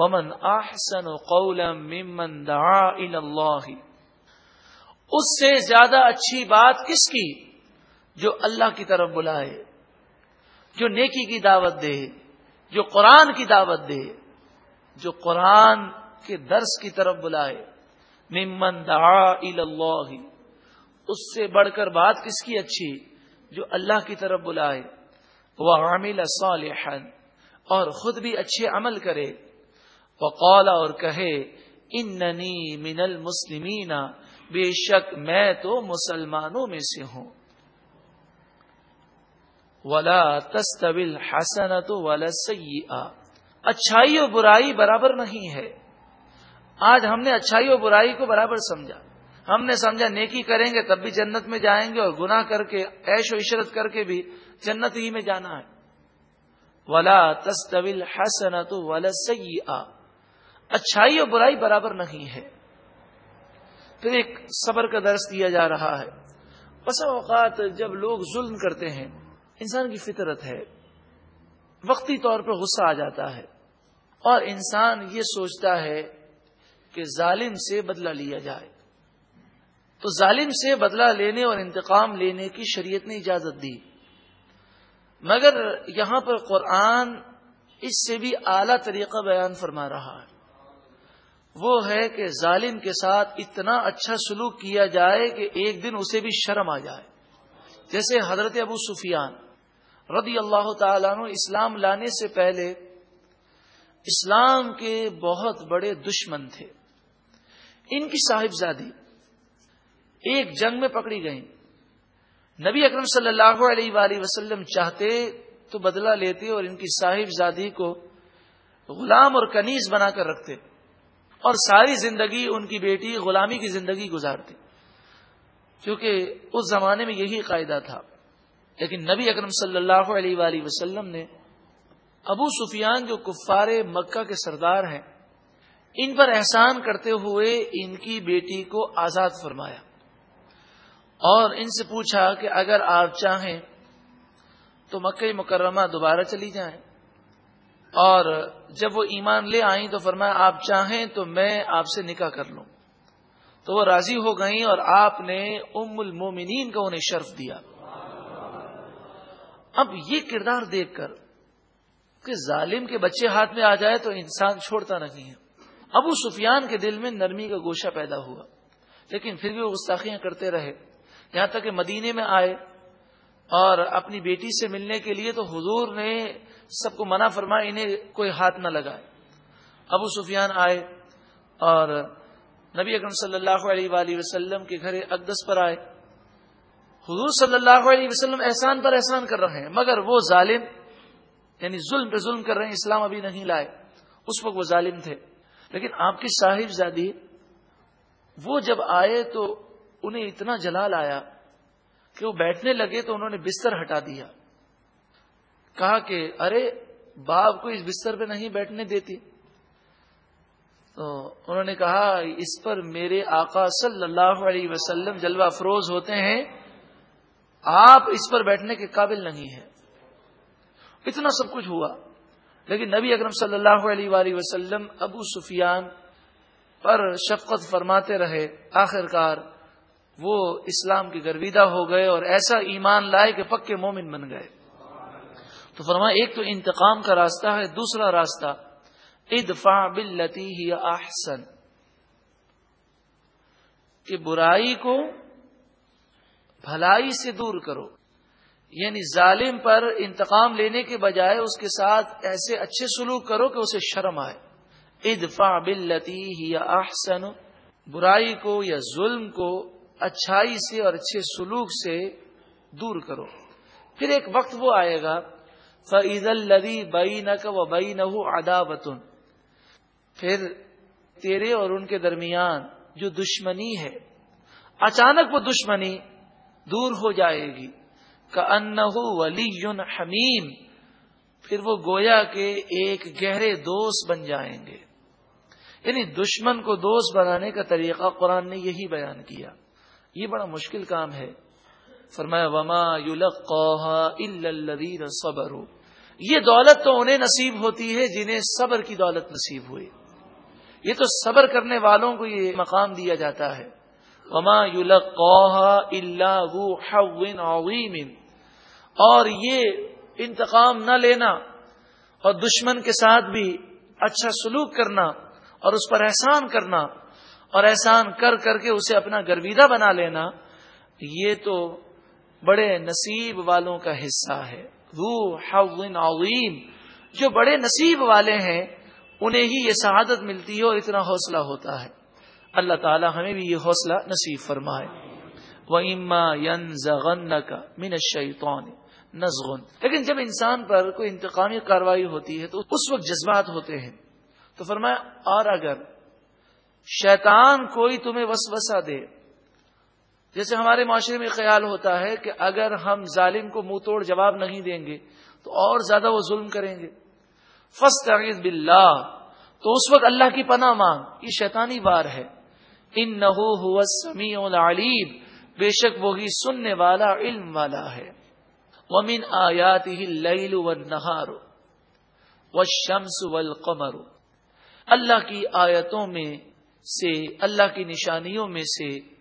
ومن احسن قولا ممن دعا الى اللہ اس سے زیادہ اچھی بات کس کی؟ جو اللہ کی طرف بلائے، جو نیکی کی دعوت دے، جو قرآن کی دعوت دے، جو قرآن کے درس کی طرف بلائے۔ ممن دعا اللہ اس سے بڑھ کر بات کس کی اچھی؟ جو اللہ کی طرف بلائے۔ وہ عامل صالحا اور خود بھی اچھے عمل کرے۔ وقال اور کہے، اننی من المسلمین بے شک میں تو مسلمانوں میں سے ہوں. ولا تستویل حسنت ولا سیئہ اچھائی و برائی برابر نہیں ہے۔ آج ہم نے اچھائی و برائی کو برابر سمجھا۔ ہم نے سمجھا نیکی کریں گے تب بھی جنت میں جائیں گے اور گناہ کر کے ایش و عشرت کر کے بھی جنت ہی میں جانا ہے۔ ولا تستویل حسنت ولا سیئہ اچھائی اور برائی برابر نہیں ہے۔ پھر ایک صبر کا درس دیا جا رہا ہے۔ بسا اوقات جب لوگ ظلم کرتے ہیں، انسان کی فطرت ہے۔ وقتی طور پر غصہ آ جاتا ہے۔ اور انسان یہ سوچتا ہے کہ ظالم سے بدلہ لیا جائے۔ تو ظالم سے بدلہ لینے اور انتقام لینے کی شریعت نے اجازت دی۔ مگر یہاں پر قرآن اس سے بھی اعلی طریقہ بیان فرما رہا ہے۔ وہ ہے کہ ظالم کے ساتھ اتنا اچھا سلوک کیا جائے کہ ایک دن اسے بھی شرم آ جائے۔ جیسے حضرت ابو سفیان رضی اللہ تعالیٰ عنہ اسلام لانے سے پہلے اسلام کے بہت بڑے دشمن تھے۔ ان کی صاحبزادی ایک جنگ میں پکڑی گئی نبی اکرم صلی اللہ علیہ وآلہ وسلم چاہتے تو بدلہ لیتے اور ان کی صاحبزادی کو غلام اور کنیز بنا کر رکھتے۔ اور ساری زندگی ان کی بیٹی غلامی کی زندگی گزارتی۔ کیونکہ اس زمانے میں یہی قاعدہ تھا۔ لیکن نبی اکرم صلی اللہ علیہ وآلہ وسلم نے ابو سفیان جو کفار مکہ کے سردار ہیں، ان پر احسان کرتے ہوئے ان کی بیٹی کو آزاد فرمایا۔ اور ان سے پوچھا کہ اگر آپ چاہیں تو مکہ مکرمہ دوبارہ چلی جائیں۔ اور جب وہ ایمان لے آئیں تو فرمایا، آپ چاہیں تو میں آپ سے نکاح کر لوں۔ تو وہ راضی ہو گئیں اور آپ نے ام المومنین کا انہیں شرف دیا۔ اب یہ کردار دیکھ کر کہ ظالم کے بچے ہاتھ میں آ جائے تو انسان چھوڑتا نہیں ہے۔ ابو سفیان کے دل میں نرمی کا گوشہ پیدا ہوا، لیکن پھر بھی وہ گستاخیاں کرتے رہے۔ یہاں تک کہ مدینے میں آئے اور اپنی بیٹی سے ملنے کے لیے تو حضور نے سب کو منع فرمایا انہیں کوئی ہاتھ نہ لگائے۔ ابو سفیان آئے اور نبی اکرم صلی اللہ علیہ وآلہ وسلم کے گھر اقدس پر آئے۔ حضور صلی اللہ علیہ وسلم احسان پر احسان کر رہے ہیں، مگر وہ ظالم یعنی ظلم پہ ظلم کر رہے ہیں، اسلام ابھی نہیں لائے۔ اس وقت وہ ظالم تھے۔ لیکن آپ کی صاحب زادی، وہ جب آئے تو انہیں اتنا جلال آیا کہ وہ بیٹھنے لگے تو انہوں نے بستر ہٹا دیا۔ کہا کہ ارے، باپ کو اس بستر پہ نہیں بیٹھنے دیتی۔ تو انہوں نے کہا، اس پر میرے آقا صلی اللہ علیہ وسلم جلوہ افروز ہوتے ہیں، آپ اس پر بیٹھنے کے قابل نہیں ہیں۔ اتنا سب کچھ ہوا۔ لیکن نبی اکرم صلی اللہ علیہ وآلہ وسلم ابو سفیان پر شفقت فرماتے رہے۔ آخر کار وہ اسلام کی گرویدہ ہو گئے اور ایسا ایمان لائے کہ پکے مومن بن گئے۔ تو فرمایا، ایک تو انتقام کا راستہ ہے، دوسرا راستہ ادفا بلتی ہی احسن۔ کہ برائی کو بھلائی سے دور کرو۔ یعنی ظالم پر انتقام لینے کے بجائے اس کے ساتھ ایسے اچھے سلوک کرو کہ اسے شرم آئے۔ ادفا بلتی ہی احسن۔ برائی کو یا ظلم کو اچھائی سے اور اچھے سلوک سے دور کرو۔ پھر ایک وقت وہ آئے گا فعید الدی بئی نہ و بئی نہ پھر تیرے اور ان کے درمیان جو دشمنی ہے، اچانک وہ دشمنی دور ہو جائے گی۔ کا ان ولی حمیم پھر وہ گویا کے ایک گہرے دوست بن جائیں گے۔ یعنی دشمن کو دوست بنانے کا طریقہ قرآن نے یہی بیان کیا۔ یہ بڑا مشکل کام ہے۔ فرمایا، وما صبر یہ دولت تو انہیں نصیب ہوتی ہے جنہیں صبر کی دولت نصیب ہوئی۔ یہ تو صبر کرنے والوں کو یہ مقام دیا جاتا ہے۔ وما عظیم اور یہ انتقام نہ لینا اور دشمن کے ساتھ بھی اچھا سلوک کرنا اور اس پر احسان کرنا اور احسان کر کر کے اسے اپنا گرویدہ بنا لینا، یہ تو بڑے نصیب والوں کا حصہ ہے۔ عظیم۔ جو بڑے نصیب والے ہیں، انہیں ہی یہ سعادت ملتی ہے اور اتنا حوصلہ ہوتا ہے۔ اللہ تعالی ہمیں بھی یہ حوصلہ نصیب فرمائے۔ کا من شیطان نزغن لیکن جب انسان پر کوئی انتقامی کاروائی ہوتی ہے، تو اس وقت جذبات ہوتے ہیں۔ تو فرمایا، اور اگر شیطان کوئی تمہیں وسوسہ دے جیسے ہمارے معاشرے میں خیال ہوتا ہے کہ اگر ہم ظالم کو منہ توڑ جواب نہیں دیں گے تو اور زیادہ وہ ظلم کریں گے۔ فسٹ باللہ، تو اس وقت اللہ کی پناہ مانگ۔ یہ شیطانی وار ہے۔ ان نہ سمیع العلیم۔ بے شک وہی سننے والا، علم والا ہے۔ ومن آیات ہی لئی و نہارو و شمس و اللہ کی آیتوں میں سے، اللہ کی نشانیوں میں سے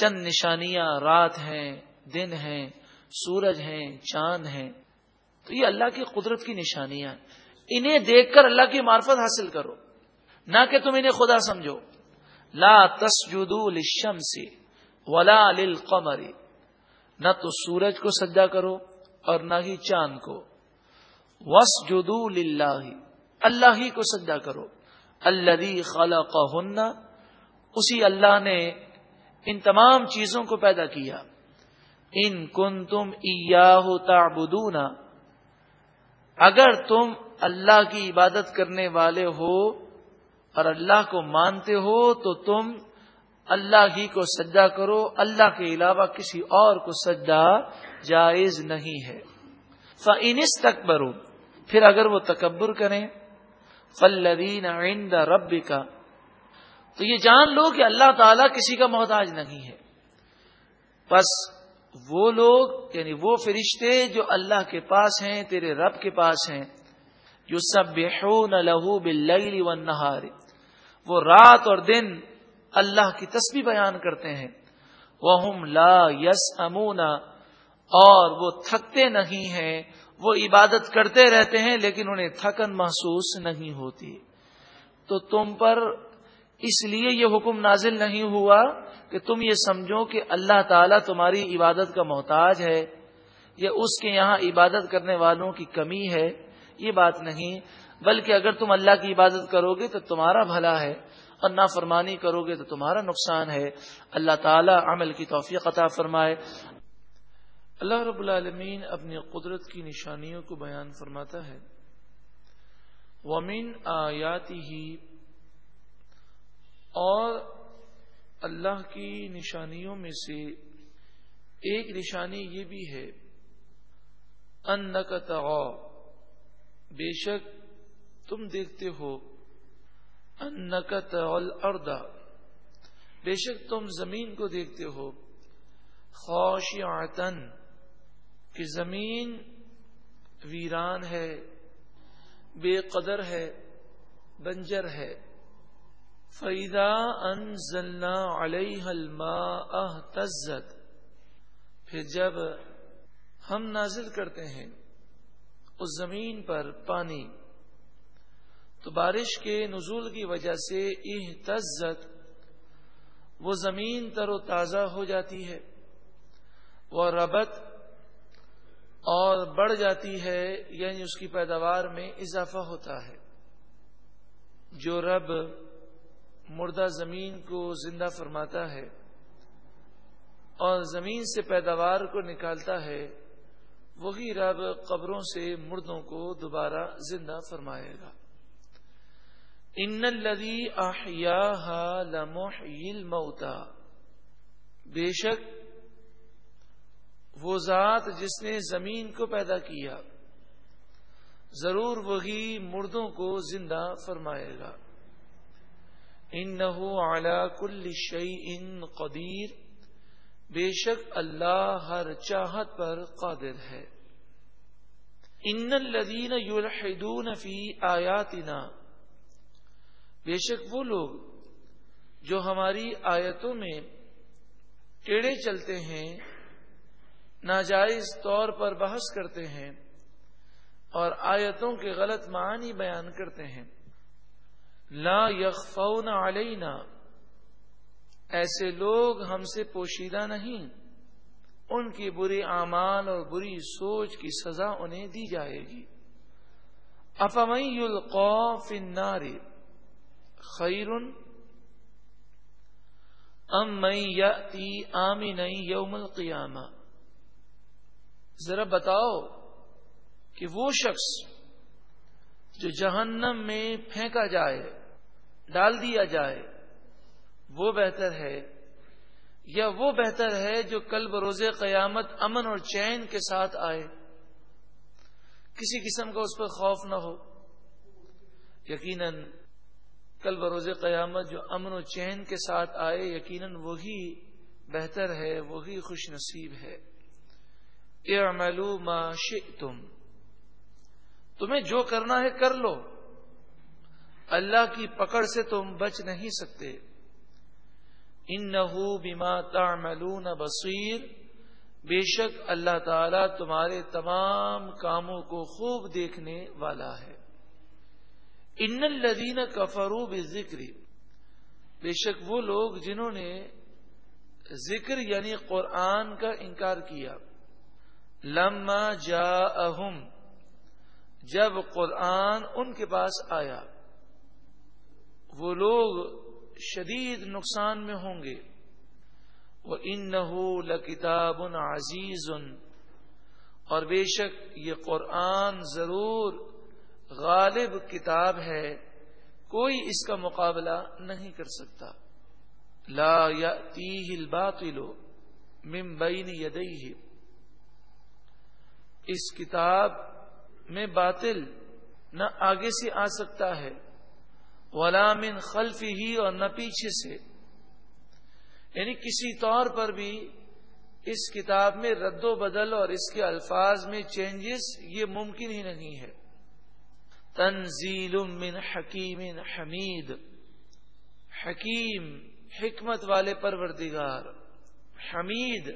چند نشانیاں رات ہیں، دن ہیں، سورج ہیں، چاند ہیں۔ تو یہ اللہ کی قدرت کی نشانیاں انہیں دیکھ کر اللہ کی معرفت حاصل کرو۔ نہ کہ تم انہیں خدا سمجھو۔ لا تسجدو للشمس ولا للقمر۔ نہ تو سورج کو سجدہ کرو اور نہ ہی چاند کو۔ وس جدو اللہ ہی کو سجدہ کرو۔ اللہ خالہ اسی اللہ نے ان تمام چیزوں کو پیدا کیا۔ ان کن تم تعبدون۔ اگر تم اللہ کی عبادت کرنے والے ہو اور اللہ کو مانتے ہو تو تم اللہ ہی کو سجدہ کرو۔ اللہ کے علاوہ کسی اور کو سجدہ جائز نہیں ہے۔ فنس تک برو پھر اگر وہ تکبر کریں فلدین عند رب کا تو یہ جان لو کہ اللہ تعالی کسی کا محتاج نہیں ہے۔ بس وہ لوگ یعنی وہ فرشتے جو اللہ کے پاس ہیں، تیرے رب کے پاس ہیں جو سب بےحون لہو بل وہ رات اور دن اللہ کی تسبیح بیان کرتے ہیں۔ وہ لا یس امونا اور وہ تھکتے نہیں ہیں۔ وہ عبادت کرتے رہتے ہیں، لیکن انہیں تھکن محسوس نہیں ہوتی۔ تو تم پر اس لیے یہ حکم نازل نہیں ہوا کہ تم یہ سمجھو کہ اللہ تعالیٰ تمہاری عبادت کا محتاج ہے یا اس کے یہاں عبادت کرنے والوں کی کمی ہے، یہ بات نہیں، بلکہ اگر تم اللہ کی عبادت کرو گے تو تمہارا بھلا ہے اور نافرمانی کرو گے تو تمہارا نقصان ہے۔ اللہ تعالیٰ عمل کی توفیق عطا فرمائے۔ اللہ رب العالمین اپنی قدرت کی نشانیوں کو بیان فرماتا ہے۔ ومن آیاتی اور اللہ کی نشانیوں میں سے ایک نشانی یہ بھی ہے ان کا بے شک تم دیکھتے ہو ان اردا بے شک تم زمین کو دیکھتے ہو خوش کہ زمین ویران ہے، بے قدر ہے، بنجر ہے۔ فیدا ان علیہ الماء تزت پھر جب ہم نازل کرتے ہیں، اس زمین پر پانی، تو بارش کے نزول کی وجہ سے احتزت وہ زمین تر و تازہ ہو جاتی ہے، وہ ربت اور بڑھ جاتی ہے یعنی اس کی پیداوار میں اضافہ ہوتا ہے۔ جو رب مردہ زمین کو زندہ فرماتا ہے اور زمین سے پیداوار کو نکالتا ہے، وہی رب قبروں سے مردوں کو دوبارہ زندہ فرمائے گا۔ ان لدی آحیا موتا بے شک وہ ذات جس نے زمین کو پیدا کیا، ضرور وہی مردوں کو زندہ فرمائے گا۔ ان نہ کل شعی ان قدیر۔ بے شک اللہ ہر چاہت پر قادر ہے۔ ان الذین یلحدون فی آیاتنا۔ بے شک وہ لوگ جو ہماری آیتوں میں ٹیڑے چلتے ہیں، ناجائز طور پر بحث کرتے ہیں اور آیتوں کے غلط معنی بیان کرتے ہیں۔ لا یخفون علینا، ایسے لوگ ہم سے پوشیدہ نہیں۔ ان کی بری اعمال اور بری سوچ کی سزا انہیں دی جائے گی۔ افمئی القوف ناری خیرن، ام یا یوم القیامہ۔ ذرا بتاؤ کہ وہ شخص جو جہنم میں پھینکا جائے، ڈال دیا جائے، وہ بہتر ہے۔ یا وہ بہتر ہے جو کل بروز قیامت امن اور چین کے ساتھ آئے۔ کسی قسم کا اس پر خوف نہ ہو۔ یقیناً کل بروز قیامت جو امن و چین کے ساتھ آئے، یقیناً وہی بہتر ہے، وہی خوش نصیب ہے۔ اعملوا ما شئتم۔ تمہیں جو کرنا ہے کر لو۔ اللہ کی پکڑ سے تم بچ نہیں سکتے۔ ان نہ تعملون بصیر۔ بے شک اللہ تعالی تمہارے تمام کاموں کو خوب دیکھنے والا ہے۔ ان الذین کفروا بالذکر۔ بے شک وہ لوگ جنہوں نے ذکر یعنی قرآن کا انکار کیا۔ لما جا جب قرآن ان کے پاس آیا، وہ لوگ شدید نقصان میں ہوں گے۔ وہ ان لکتاب عزیز اور بے شک یہ قرآن ضرور غالب کتاب ہے، کوئی اس کا مقابلہ نہیں کر سکتا۔ لا یا الباطل من بین یدئی اس کتاب میں باطل نہ آگے سے آ سکتا ہے من خلف ہی اور نہ پیچھے سے۔ یعنی کسی طور پر بھی اس کتاب میں رد و بدل اور اس کے الفاظ میں چینجز یہ ممکن ہی نہیں ہے۔ تنزیل من حکیم حمید۔ حکیم، حکمت والے پروردگار۔ حمید،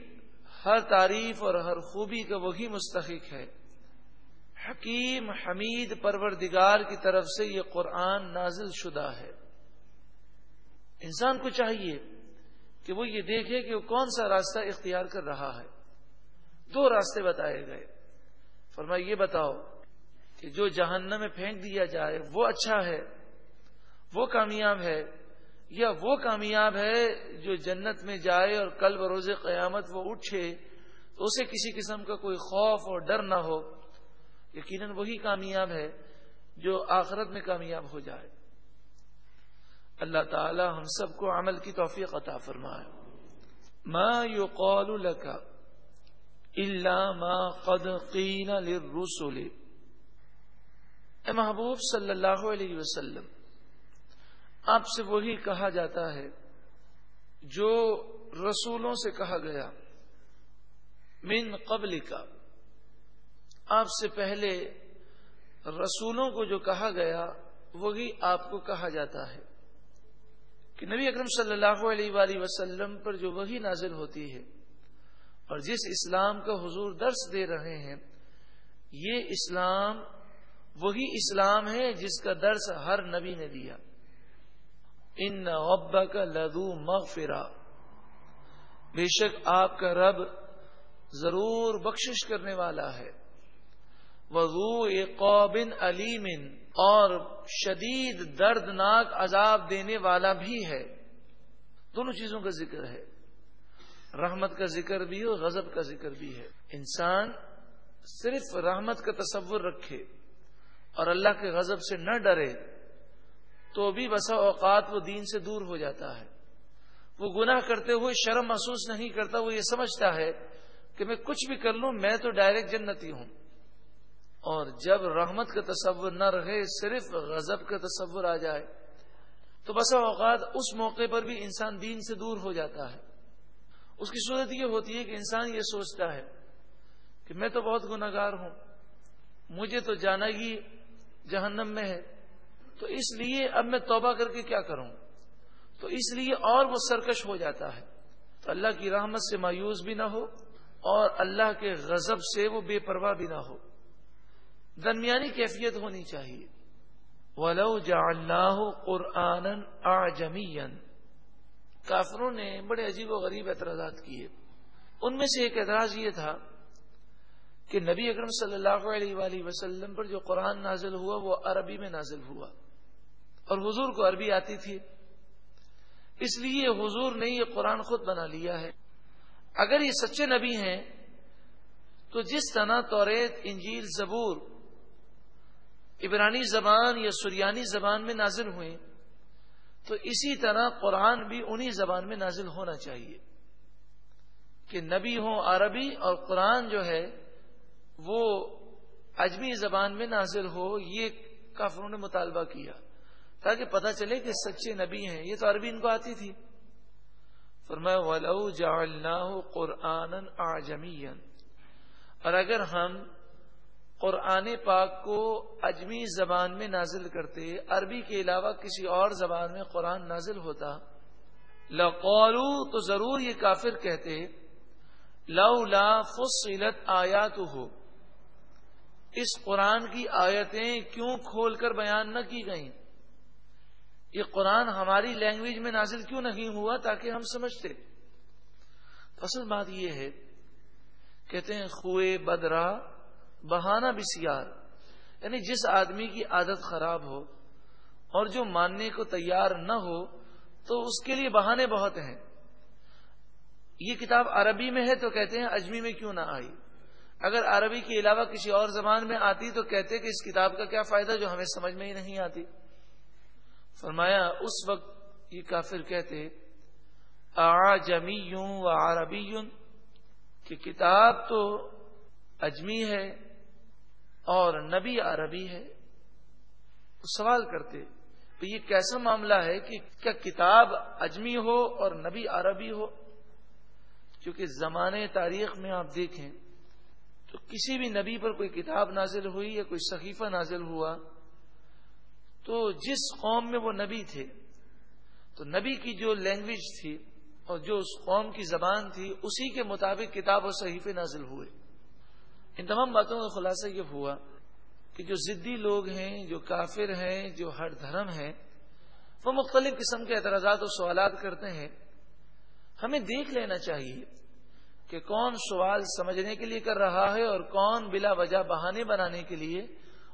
ہر تعریف اور ہر خوبی کا وہی مستحق ہے۔ حکیم حمید پروردگار کی طرف سے یہ قرآن نازل شدہ ہے۔ انسان کو چاہیے کہ وہ یہ دیکھے کہ وہ کون سا راستہ اختیار کر رہا ہے۔ دو راستے بتائے گئے۔ فرما یہ بتاؤ کہ جو جہنم میں پھینک دیا جائے، وہ اچھا ہے؟ وہ کامیاب ہے؟ یا وہ کامیاب ہے جو جنت میں جائے اور کل بروز قیامت وہ اٹھے تو اسے کسی قسم کا کوئی خوف اور ڈر نہ ہو؟ یقیناً وہی کامیاب ہے جو آخرت میں کامیاب ہو جائے۔ اللہ تعالی ہم سب کو عمل کی توفیق عطا فرمائے۔ ما يقال لك الا ما قد قيل للرسل۔ اے محبوب صلی اللہ علیہ وسلم، آپ سے وہی کہا جاتا ہے جو رسولوں سے کہا گیا، من قبل کا آپ سے پہلے رسولوں کو جو کہا گیا، وہی آپ کو کہا جاتا ہے کہ نبی اکرم صلی اللہ علیہ وآلہ وسلم پر جو وہی نازل ہوتی ہے اور جس اسلام کا حضور درس دے رہے ہیں، یہ اسلام وہی اسلام ہے جس کا درس ہر نبی نے دیا۔ ان ابا کا لدو مغفرا بے شک آپ کا رب ضرور بخشش کرنے والا ہے۔ وضو قوبن علیمن اور شدید دردناک عذاب دینے والا بھی ہے۔ دونوں چیزوں کا ذکر ہے۔ رحمت کا ذکر بھی اور غضب کا ذکر بھی ہے۔ انسان صرف رحمت کا تصور رکھے اور اللہ کے غضب سے نہ ڈرے تو بھی بسا اوقات وہ دین سے دور ہو جاتا ہے۔ وہ گناہ کرتے ہوئے شرم محسوس نہیں کرتا، وہ یہ سمجھتا ہے کہ میں کچھ بھی کر لوں، میں تو ڈائریکٹ جنتی ہوں۔ اور جب رحمت کا تصور نہ رہے، صرف غضب کا تصور آ جائے، تو بسا اوقات اس موقع پر بھی انسان دین سے دور ہو جاتا ہے۔ اس کی صورت یہ ہوتی ہے کہ انسان یہ سوچتا ہے کہ میں تو بہت گناگار ہوں، مجھے تو جانا ہی جہنم میں ہے، تو اس لیے اب میں توبہ کر کے کیا کروں؟ تو اس لیے اور وہ سرکش ہو جاتا ہے۔ تو اللہ کی رحمت سے مایوس بھی نہ ہو اور اللہ کے غضب سے وہ بے پرواہ بھی نہ ہو۔ درمیانی کیفیت ہونی چاہیے۔ ولو جا اللہ قرآن کافروں نے بڑے عجیب و غریب اعتراضات کیے۔ ان میں سے ایک اعتراض یہ تھا کہ نبی اکرم صلی اللہ علیہ وآلہ وسلم پر جو قرآن نازل ہوا وہ عربی میں نازل ہوا۔ اور حضور کو عربی آتی تھی۔ اس لیے حضور نے یہ قرآن خود بنا لیا ہے۔ اگر یہ سچے نبی ہیں تو جس طرح توریت انجیل، زبور عبرانی زبان یا سریانی زبان میں نازل ہوئے، تو اسی طرح قرآن بھی انہی زبان میں نازل ہونا چاہیے کہ نبی ہوں عربی اور قرآن جو ہے وہ اجمی زبان میں نازل ہو، یہ کافروں نے مطالبہ کیا تاکہ پتہ چلے کہ سچے نبی ہیں۔ یہ تو عربی ان کو آتی تھی۔ فرمایا، ولو جعلناه قرآن آجمی اور اگر ہم قرآن پاک کو اجمی زبان میں نازل کرتے، عربی کے علاوہ کسی اور زبان میں قرآن نازل ہوتا۔ لقولو تو ضرور یہ کافر کہتے لو لا فصلت آیات ہو اس قرآن کی آیتیں کیوں کھول کر بیان نہ کی گئیں؟ یہ قرآن ہماری لینگویج میں نازل کیوں نہیں ہوا تاکہ ہم سمجھتے؟ اصل بات یہ ہے، کہتے ہیں، خوئے بدرا بہانہ بسیار یعنی جس آدمی کی عادت خراب ہو اور جو ماننے کو تیار نہ ہو، تو اس کے لیے بہانے بہت ہیں۔ یہ کتاب عربی میں ہے تو کہتے ہیں اجمی میں کیوں نہ آئی۔ اگر عربی کے علاوہ کسی اور زبان میں آتی تو کہتے کہ اس کتاب کا کیا فائدہ جو ہمیں سمجھ میں ہی نہیں آتی۔ فرمایا، اس وقت یہ کافر کہتے آ جمی یوں و عربی کہ کتاب تو اجمی ہے اور نبی عربی ہے سوال کرتے، تو یہ کیسا معاملہ ہے کہ کیا کتاب اجمی ہو اور نبی عربی ہو؟ کیونکہ زمانے تاریخ میں آپ دیکھیں، تو کسی بھی نبی پر کوئی کتاب نازل ہوئی یا کوئی صحیفہ نازل ہوا، تو جس قوم میں وہ نبی تھے، تو نبی کی جو لینگویج تھی اور جو اس قوم کی زبان تھی، اسی کے مطابق کتاب اور صحیفے نازل ہوئے۔ ان تمام باتوں کا خلاصہ یہ ہوا کہ جو ضدی لوگ ہیں، جو کافر ہیں، جو ہر دھرم ہیں، وہ مختلف قسم کے اعتراضات اور سوالات کرتے ہیں۔ ہمیں دیکھ لینا چاہیے کہ کون سوال سمجھنے کے لیے کر رہا ہے اور کون بلا وجہ بہانے بنانے کے لیے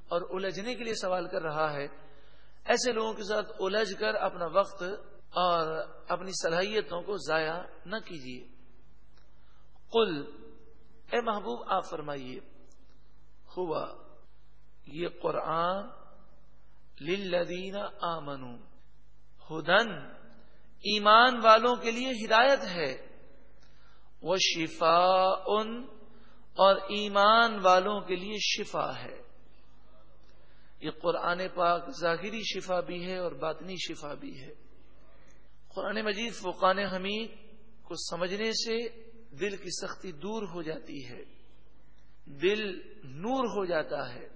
اور الجھنے کے لیے سوال کر رہا ہے۔ ایسے لوگوں کے ساتھ الجھ کر اپنا وقت اور اپنی صلاحیتوں کو ضائع نہ کیجیے۔ قل اے محبوب، آپ فرمائیے، ہوا، یہ قرآن للذین آمنو، ہدن، ایمان والوں کے لیے ہدایت ہے وہ شفا ان اور ایمان والوں کے لیے شفا ہے۔ یہ قرآن پاک ظاہری شفا بھی ہے اور باطنی شفا بھی ہے۔ قرآن مجید فقان حمید کو سمجھنے سے دل کی سختی دور ہو جاتی ہے، دل نور ہو جاتا ہے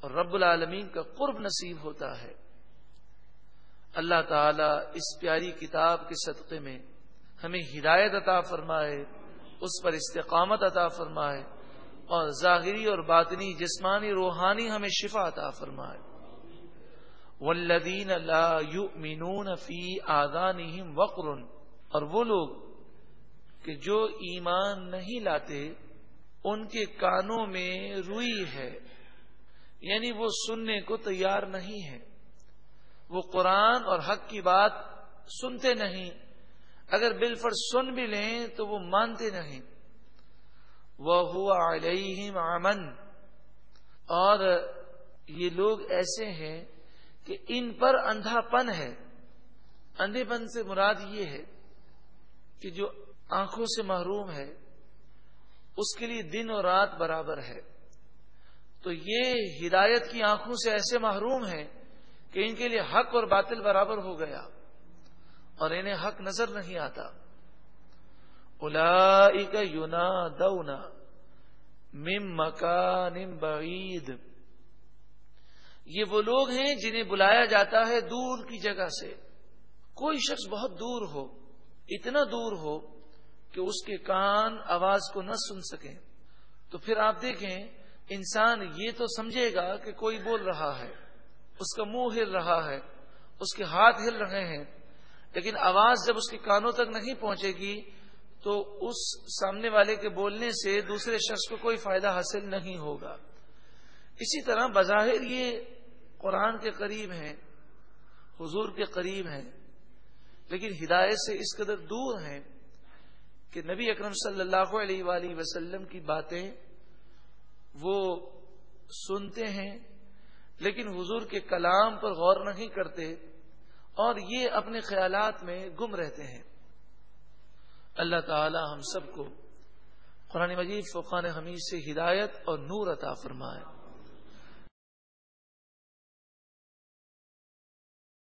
اور رب العالمین کا قرب نصیب ہوتا ہے۔ اللہ تعالی اس پیاری کتاب کے صدقے میں ہمیں ہدایت عطا فرمائے، اس پر استقامت عطا فرمائے اور ظاہری اور باطنی، جسمانی، روحانی ہمیں شفا عطا فرمائے۔ والذین لا یؤمنون فی آذانہم وقر اور وہ لوگ کہ جو ایمان نہیں لاتے، ان کے کانوں میں روئی ہے۔ یعنی وہ سننے کو تیار نہیں ہے وہ قرآن اور حق کی بات سنتے نہیں۔ اگر بالفر سن بھی لیں تو وہ مانتے نہیں۔ وہ ہوا علیہم امن اور یہ لوگ ایسے ہیں کہ ان پر اندھا پن ہے۔ اندھے پن سے مراد یہ ہے کہ جو آنکھوں سے محروم ہے، اس کے لیے دن اور رات برابر ہے۔ تو یہ ہدایت کی آنکھوں سے ایسے محروم ہے کہ ان کے لیے حق اور باطل برابر ہو گیا اور انہیں حق نظر نہیں آتا۔ الا یونا دونا مم مکان بعید۔ یہ وہ لوگ ہیں جنہیں بلایا جاتا ہے دور کی جگہ سے۔ کوئی شخص بہت دور ہو، اتنا دور ہو کہ اس کے کان آواز کو نہ سن سکیں۔ تو پھر آپ دیکھیں، انسان یہ تو سمجھے گا کہ کوئی بول رہا ہے، اس کا منہ ہل رہا ہے، اس کے ہاتھ ہل رہے ہیں، لیکن آواز جب اس کے کانوں تک نہیں پہنچے گی، تو اس سامنے والے کے بولنے سے دوسرے شخص کو کوئی فائدہ حاصل نہیں ہوگا۔ اسی طرح بظاہر یہ قرآن کے قریب ہیں، حضور کے قریب ہیں، لیکن ہدایت سے اس قدر دور ہیں۔ کہ نبی اکرم صلی اللہ علیہ وآلہ وسلم کی باتیں وہ سنتے ہیں، لیکن حضور کے کلام پر غور نہیں کرتے اور یہ اپنے خیالات میں گم رہتے ہیں۔ اللہ تعالی ہم سب کو قرآن مجید فقان حمید سے ہدایت اور نور عطا فرمائے۔